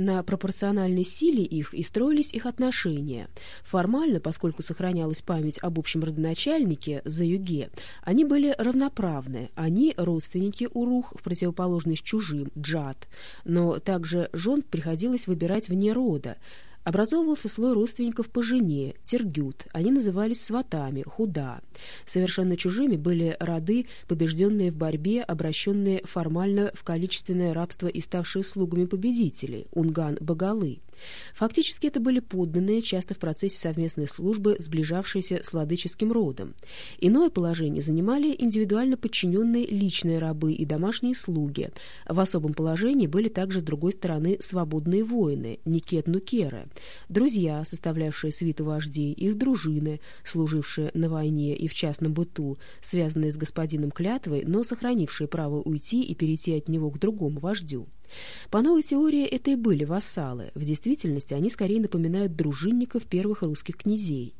На пропорциональной силе их и строились их отношения. Формально, поскольку сохранялась память об общем родоначальнике за юге, они были равноправны. Они родственники Урух, в противоположность чужим, Джад. Но также жен приходилось выбирать вне рода. Образовывался слой родственников по жене, тергют, они назывались сватами, худа. Совершенно чужими были роды, побежденные в борьбе, обращенные формально в количественное рабство и ставшие слугами победителей, унган-багалы. Фактически это были подданные, часто в процессе совместной службы, сближавшиеся с владыческим родом. Иное положение занимали индивидуально подчиненные личные рабы и домашние слуги. В особом положении были также, с другой стороны, свободные воины, никет-нукеры, друзья, составлявшие свиту вождей, их дружины, служившие на войне и в частном быту, связанные с господином клятвой, но сохранившие право уйти и перейти от него к другому вождю. По новой теории это и были вассалы. В действительности они скорее напоминают дружинников первых русских князей.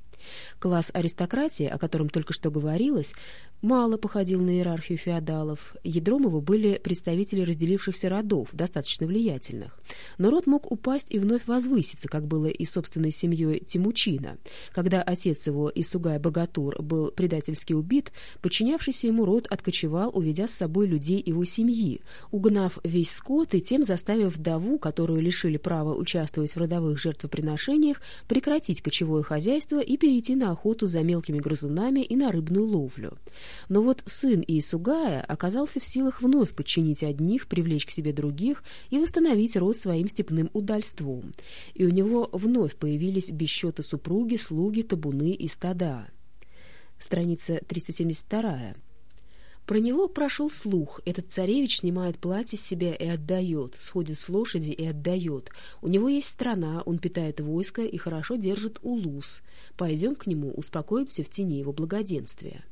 Класс аристократии, о котором только что говорилось, мало походил на иерархию феодалов. Ядром его были представители разделившихся родов, достаточно влиятельных. Но род мог упасть и вновь возвыситься, как было и собственной семьей Тимучина. Когда отец его, Исугай Богатур, был предательски убит, подчинявшийся ему род откочевал, уведя с собой людей его семьи, угнав весь скот и тем заставив вдову, которую лишили права участвовать в родовых жертвоприношениях, прекратить кочевое хозяйство и перейти перейти на охоту за мелкими грызунами и на рыбную ловлю. Но вот сын Иисугая оказался в силах вновь подчинить одних, привлечь к себе других и восстановить род своим степным удальством. И у него вновь появились без счета супруги, слуги, табуны и стада. Страница 372. Про него прошел слух. Этот царевич снимает платье с себя и отдает, сходит с лошади и отдает. У него есть страна, он питает войско и хорошо держит улус. Пойдем к нему, успокоимся в тени его благоденствия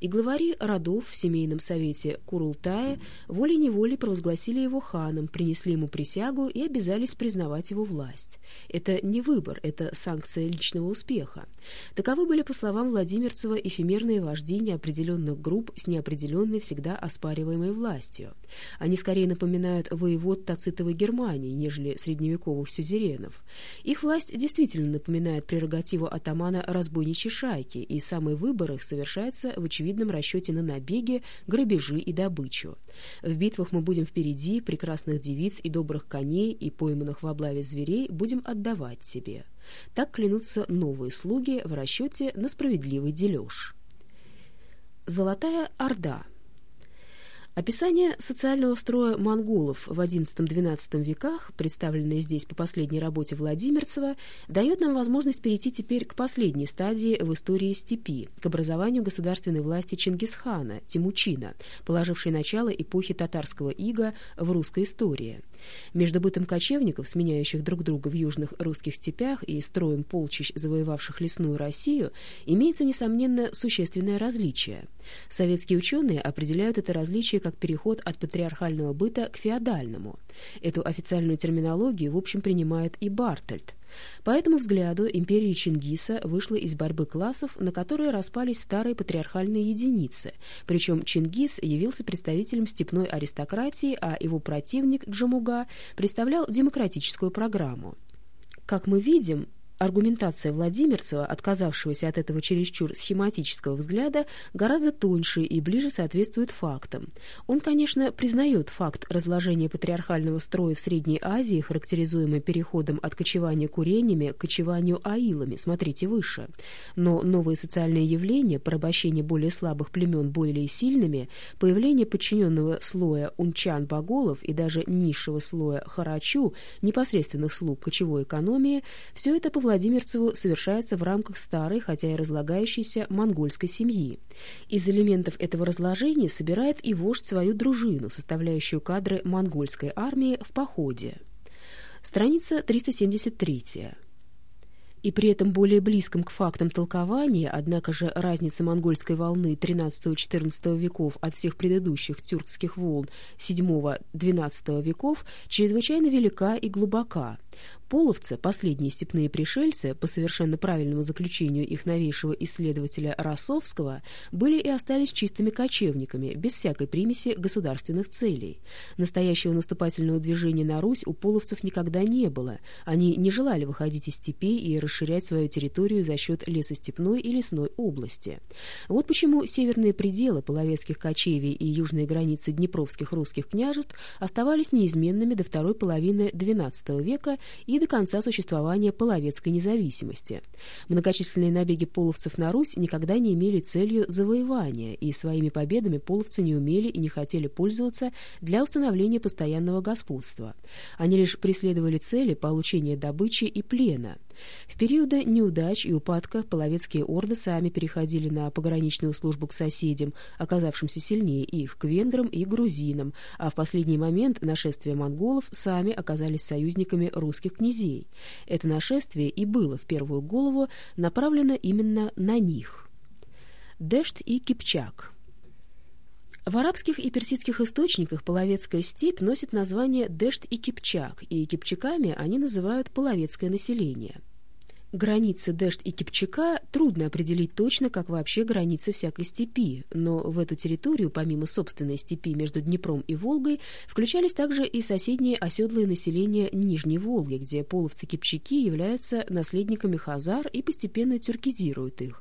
и главари родов в семейном совете Курултая волей-неволей провозгласили его ханом, принесли ему присягу и обязались признавать его власть. Это не выбор, это санкция личного успеха. Таковы были, по словам Владимирцева, эфемерные вожди неопределенных групп с неопределенной, всегда оспариваемой властью. Они скорее напоминают воевод Тацитовой Германии, нежели средневековых сюзеренов. Их власть действительно напоминает прерогативу атамана разбойничьей шайки, и самый выбор их совершается в очевидном расчете на набеги, грабежи и добычу. В битвах мы будем впереди, прекрасных девиц и добрых коней и пойманных в облаве зверей будем отдавать себе. Так клянутся новые слуги в расчете на справедливый дележ. Золотая Орда – Описание социального строя монголов в XI-XII веках, представленное здесь по последней работе Владимирцева, дает нам возможность перейти теперь к последней стадии в истории степи, к образованию государственной власти Чингисхана, Тимучина, положившей начало эпохи татарского ига в русской истории. Между бытом кочевников, сменяющих друг друга в южных русских степях, и строем полчищ, завоевавших лесную Россию, имеется, несомненно, существенное различие. Советские ученые определяют это различие как переход от патриархального быта к феодальному. Эту официальную терминологию, в общем, принимает и Бартольд. По этому взгляду империя Чингиса вышла из борьбы классов, на которые распались старые патриархальные единицы, причем Чингис явился представителем степной аристократии, а его противник Джамуга представлял демократическую программу. Как мы видим, Аргументация Владимирцева, отказавшегося от этого чересчур схематического взгляда, гораздо тоньше и ближе соответствует фактам. Он, конечно, признает факт разложения патриархального строя в Средней Азии, характеризуемый переходом от кочевания курениями к кочеванию аилами, смотрите выше. Но новые социальные явления, порабощение более слабых племен более сильными, появление подчиненного слоя унчан-боголов и даже низшего слоя харачу, непосредственных слуг кочевой экономии, все это повлияет Владимирцеву совершается в рамках старой, хотя и разлагающейся монгольской семьи. Из элементов этого разложения собирает и вождь свою дружину, составляющую кадры монгольской армии в походе. Страница 373 и при этом более близком к фактам толкования, однако же разница монгольской волны XIII-XIV веков от всех предыдущих тюркских волн VII-XII веков чрезвычайно велика и глубока. Половцы, последние степные пришельцы, по совершенно правильному заключению их новейшего исследователя Росовского, были и остались чистыми кочевниками, без всякой примеси государственных целей. Настоящего наступательного движения на Русь у половцев никогда не было. Они не желали выходить из степей и расширять свою территорию за счет лесостепной и лесной области. Вот почему северные пределы половецких кочевий и южные границы днепровских русских княжеств оставались неизменными до второй половины XII века и до конца существования половецкой независимости. Многочисленные набеги половцев на Русь никогда не имели целью завоевания, и своими победами половцы не умели и не хотели пользоваться для установления постоянного господства. Они лишь преследовали цели получения добычи и плена – в периоды неудач и упадка половецкие орды сами переходили на пограничную службу к соседям, оказавшимся сильнее их, к венграм и грузинам, а в последний момент нашествия монголов сами оказались союзниками русских князей. Это нашествие и было в первую голову направлено именно на них. Дешт и Кипчак – в арабских и персидских источниках половецкая степь носит название Дешт и Кипчак, и кипчаками они называют половецкое население. Границы Дешт и Кипчака трудно определить точно, как вообще границы всякой степи, но в эту территорию, помимо собственной степи между Днепром и Волгой, включались также и соседние оседлые населения Нижней Волги, где половцы-кипчаки являются наследниками хазар и постепенно тюркизируют их.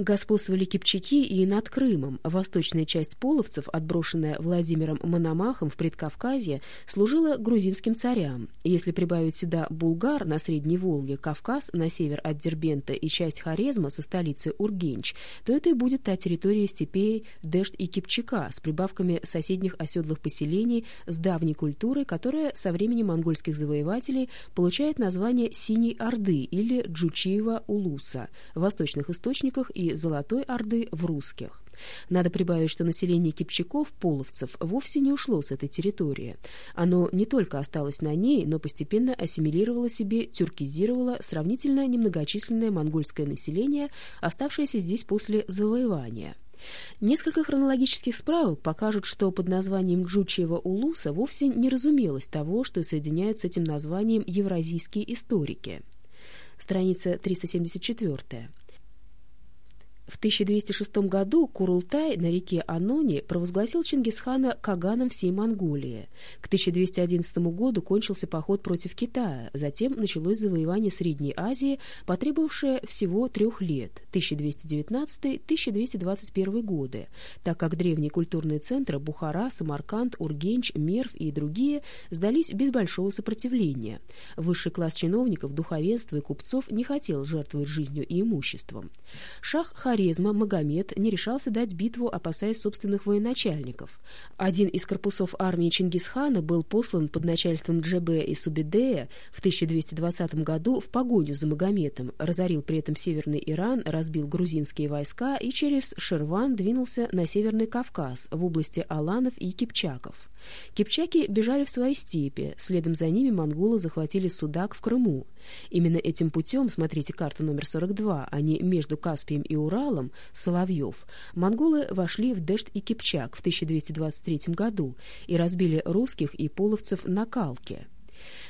Господствовали Кипчаки и над Крымом. Восточная часть половцев, отброшенная Владимиром Мономахом в Предкавказье, служила грузинским царям. Если прибавить сюда Булгар на Средней Волге, Кавказ на север от Дербента и часть Хорезма со столицы Ургенч, то это и будет та территория степей Дешт и Кипчака с прибавками соседних оседлых поселений с давней культурой, которая со времени монгольских завоевателей получает название Синей Орды или Джучиева Улуса в восточных источниках и Золотой Орды в русских. Надо прибавить, что население кипчаков, половцев, вовсе не ушло с этой территории. Оно не только осталось на ней, но постепенно ассимилировало себе, тюркизировало сравнительно немногочисленное монгольское население, оставшееся здесь после завоевания. Несколько хронологических справок покажут, что под названием Джучиева Улуса вовсе не разумелось того, что соединяют с этим названием евразийские историки. Страница 374. В 1206 году Курултай на реке Анони провозгласил Чингисхана Каганом всей Монголии. К 1211 году кончился поход против Китая, затем началось завоевание Средней Азии, потребовавшее всего трех лет – 1219-1221 годы, так как древние культурные центры Бухара, Самарканд, Ургенч, Мерв и другие сдались без большого сопротивления. Высший класс чиновников, духовенства и купцов не хотел жертвовать жизнью и имуществом. Шах Хари Хорезма Магомед не решался дать битву, опасаясь собственных военачальников. Один из корпусов армии Чингисхана был послан под начальством Джебе и Субидея в 1220 году в погоню за Магометом, разорил при этом Северный Иран, разбил грузинские войска и через Шерван двинулся на Северный Кавказ в области Аланов и Кипчаков. Кипчаки бежали в свои степи, следом за ними монголы захватили Судак в Крыму. Именно этим путем, смотрите карту номер 42, а не между Каспием и Уралом, Соловьев, монголы вошли в Дешт и Кипчак в 1223 году и разбили русских и половцев на Калке.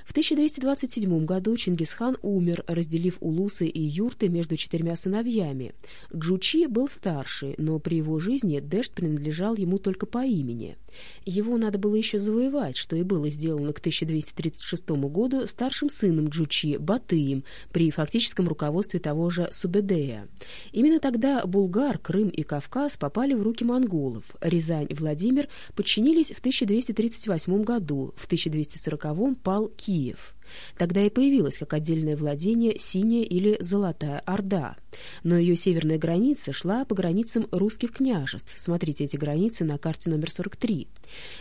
В 1227 году Чингисхан умер, разделив улусы и юрты между четырьмя сыновьями. Джучи был старший, но при его жизни Дэшт принадлежал ему только по имени. Его надо было еще завоевать, что и было сделано к 1236 году старшим сыном Джучи, Батыем, при фактическом руководстве того же Субедея. Именно тогда Булгар, Крым и Кавказ попали в руки монголов. Рязань и Владимир подчинились в 1238 году, в 1240 пал Киев. Тогда и появилась как отдельное владение Синяя или Золотая Орда. Но ее северная граница шла по границам русских княжеств. Смотрите эти границы на карте номер 43.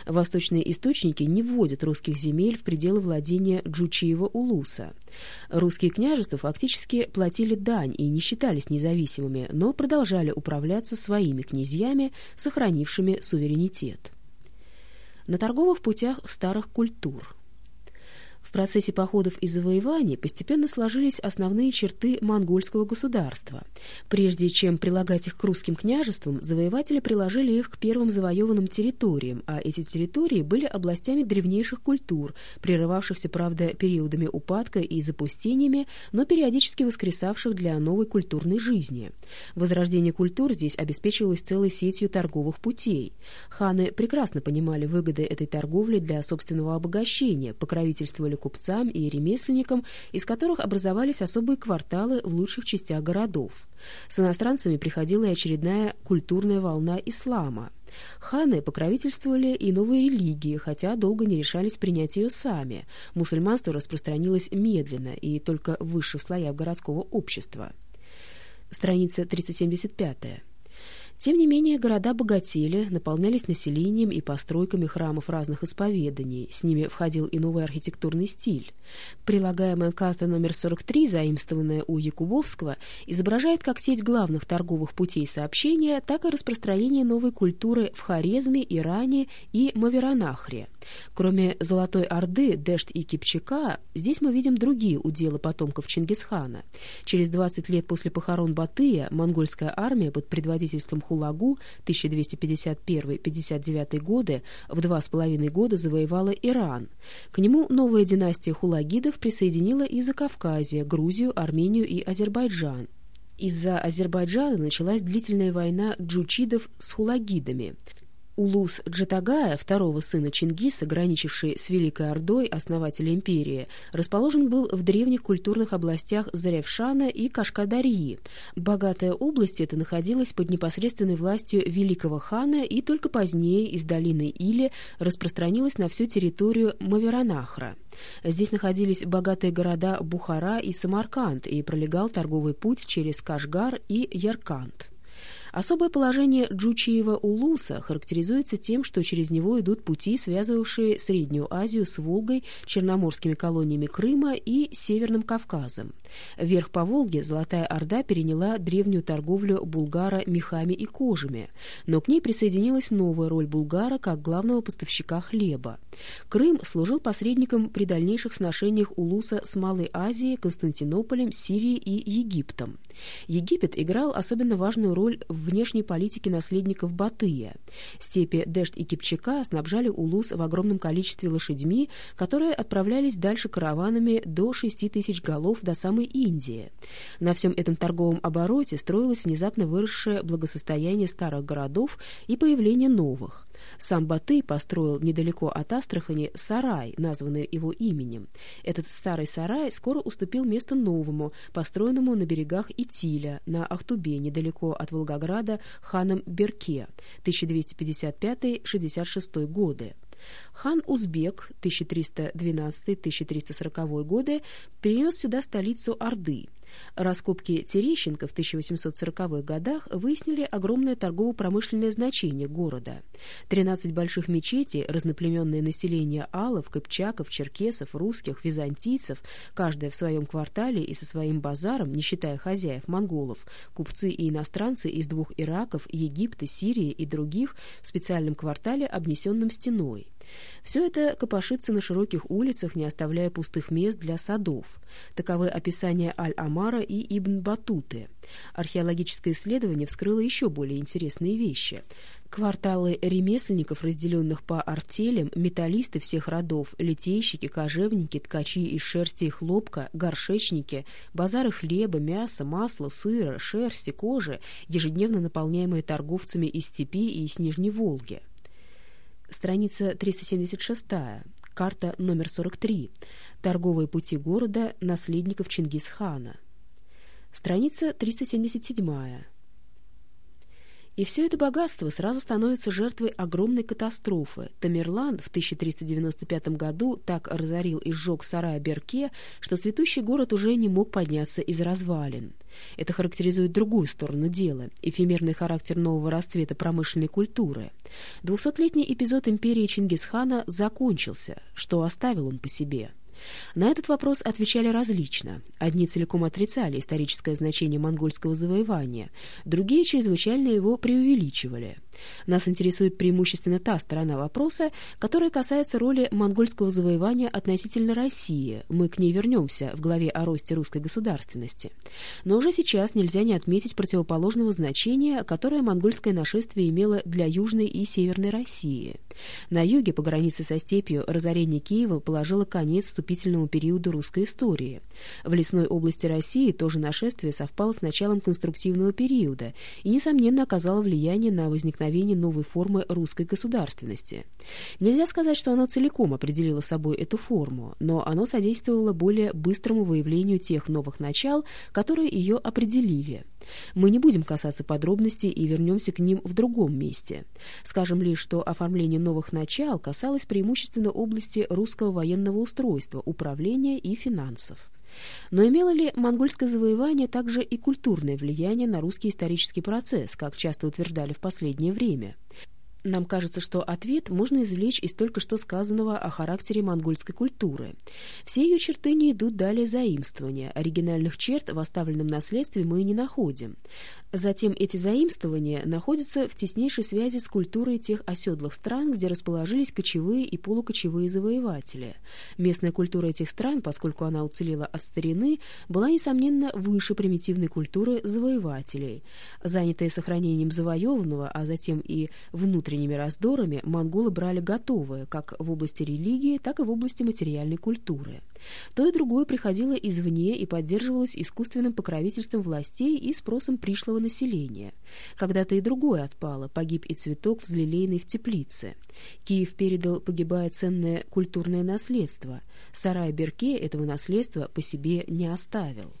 Восточные источники не вводят русских земель в пределы владения Джучиева-Улуса. Русские княжества фактически платили дань и не считались независимыми, но продолжали управляться своими князьями, сохранившими суверенитет. На торговых путях старых культур – В процессе походов и завоеваний постепенно сложились основные черты монгольского государства. Прежде чем прилагать их к русским княжествам, завоеватели приложили их к первым завоеванным территориям, а эти территории были областями древнейших культур, прерывавшихся, правда, периодами упадка и запустениями, но периодически воскресавших для новой культурной жизни. Возрождение культур здесь обеспечивалось целой сетью торговых путей. Ханы прекрасно понимали выгоды этой торговли для собственного обогащения, покровительствовали купцам и ремесленникам, из которых образовались особые кварталы в лучших частях городов. С иностранцами приходила и очередная культурная волна ислама. Ханы покровительствовали и новой религии, хотя долго не решались принять ее сами. Мусульманство распространилось медленно и только в высших слоях городского общества. Страница 375. Тем не менее, города богатели, наполнялись населением и постройками храмов разных исповеданий. С ними входил и новый архитектурный стиль. Прилагаемая карта номер 43, заимствованная у Якубовского, изображает как сеть главных торговых путей сообщения, так и распространение новой культуры в Хорезме, Иране и Маверанахре. Кроме Золотой Орды, Дешт и Кипчака, здесь мы видим другие уделы потомков Чингисхана. Через 20 лет после похорон Батыя монгольская армия под предводительством Хулагу 1251-59 годы в два с половиной года завоевала Иран. К нему новая династия хулагидов присоединила и Закавказье, Грузию, Армению и Азербайджан. Из-за Азербайджана началась длительная война джучидов с хулагидами – Улус Джатагая, второго сына Чингиса, граничивший с Великой Ордой, основателя империи, расположен был в древних культурных областях Заревшана и Кашкадарьи. Богатая область эта находилась под непосредственной властью великого хана и только позднее из долины Или распространилась на всю территорию Маверанахра. Здесь находились богатые города Бухара и Самарканд и пролегал торговый путь через Кашгар и Ярканд. Особое положение Джучиева Улуса характеризуется тем, что через него идут пути, связывавшие Среднюю Азию с Волгой, черноморскими колониями Крыма и Северным Кавказом. Вверх по Волге Золотая Орда переняла древнюю торговлю Булгара мехами и кожами, но к ней присоединилась новая роль Булгара как главного поставщика хлеба. Крым служил посредником при дальнейших сношениях Улуса с Малой Азией, Константинополем, Сирией и Египтом. Египет играл особенно важную роль в внешней политики наследников Батыя. Степи Дешт и Кипчака снабжали Улус в огромном количестве лошадьми, которые отправлялись дальше караванами до 6 тысяч голов до самой Индии. На всем этом торговом обороте строилось внезапно выросшее благосостояние старых городов и появление новых. Сам Батый построил недалеко от Астрахани сарай, названный его именем. Этот старый сарай скоро уступил место новому, построенному на берегах Итиля, на Ахтубе, недалеко от Волгограда, ханом Берке, 1255-66 годы. Хан Узбек 1312-1340 годы перенес сюда столицу Орды. Раскопки Терещенко в 1840-х годах выяснили огромное торгово-промышленное значение города. 13 больших мечетей, разноплеменное население алов, кыпчаков, черкесов, русских, византийцев, каждая в своем квартале и со своим базаром, не считая хозяев монголов, купцы и иностранцы из двух Ираков, Египта, Сирии и других в специальном квартале, обнесенном стеной. Все это копошится на широких улицах, не оставляя пустых мест для садов. Таковы описания Аль-Амара и Ибн Батуты. Археологическое исследование вскрыло еще более интересные вещи. Кварталы ремесленников, разделенных по артелям, металлисты всех родов, литейщики, кожевники, ткачи из шерсти и хлопка, горшечники, базары хлеба, мяса, масла, сыра, шерсти, кожи, ежедневно наполняемые торговцами из степи и из Нижней Волги. Страница 376. Карта номер 43. Торговые пути города наследников Чингисхана. Страница 377. И все это богатство сразу становится жертвой огромной катастрофы. Тамерлан в 1395 году так разорил и сжег сарай Берке, что цветущий город уже не мог подняться из развалин. Это характеризует другую сторону дела – эфемерный характер нового расцвета промышленной культуры. Двухсотлетний эпизод империи Чингисхана закончился. Что оставил он по себе – На этот вопрос отвечали различно. Одни целиком отрицали историческое значение монгольского завоевания, другие чрезвычайно его преувеличивали. Нас интересует преимущественно та сторона вопроса, которая касается роли монгольского завоевания относительно России. Мы к ней вернемся в главе о росте русской государственности. Но уже сейчас нельзя не отметить противоположного значения, которое монгольское нашествие имело для Южной и Северной России. На юге, по границе со степью, разорение Киева положило конец вступительному периоду русской истории. В лесной области России тоже нашествие совпало с началом конструктивного периода и, несомненно, оказало влияние на возникновение новой формы русской государственности. Нельзя сказать, что оно целиком определило собой эту форму, но оно содействовало более быстрому выявлению тех новых начал, которые ее определили. Мы не будем касаться подробностей и вернемся к ним в другом месте. Скажем лишь, что оформление новых начал касалось преимущественно области русского военного устройства, управления и финансов. Но имело ли монгольское завоевание также и культурное влияние на русский исторический процесс, как часто утверждали в последнее время? Нам кажется, что ответ можно извлечь из только что сказанного о характере монгольской культуры. Все ее черты не идут далее заимствования. Оригинальных черт в оставленном наследстве мы не находим. Затем эти заимствования находятся в теснейшей связи с культурой тех оседлых стран, где расположились кочевые и полукочевые завоеватели. Местная культура этих стран, поскольку она уцелела от старины, была, несомненно, выше примитивной культуры завоевателей. Занятые сохранением завоеванного, а затем и внутреннего внутренними раздорами монголы брали готовое как в области религии, так и в области материальной культуры. То и другое приходило извне и поддерживалось искусственным покровительством властей и спросом пришлого населения. Когда-то и другое отпало, погиб и цветок, взлелеянный в теплице. Киев передал, погибая, ценное культурное наследство. Сарай Берке этого наследства по себе не оставил.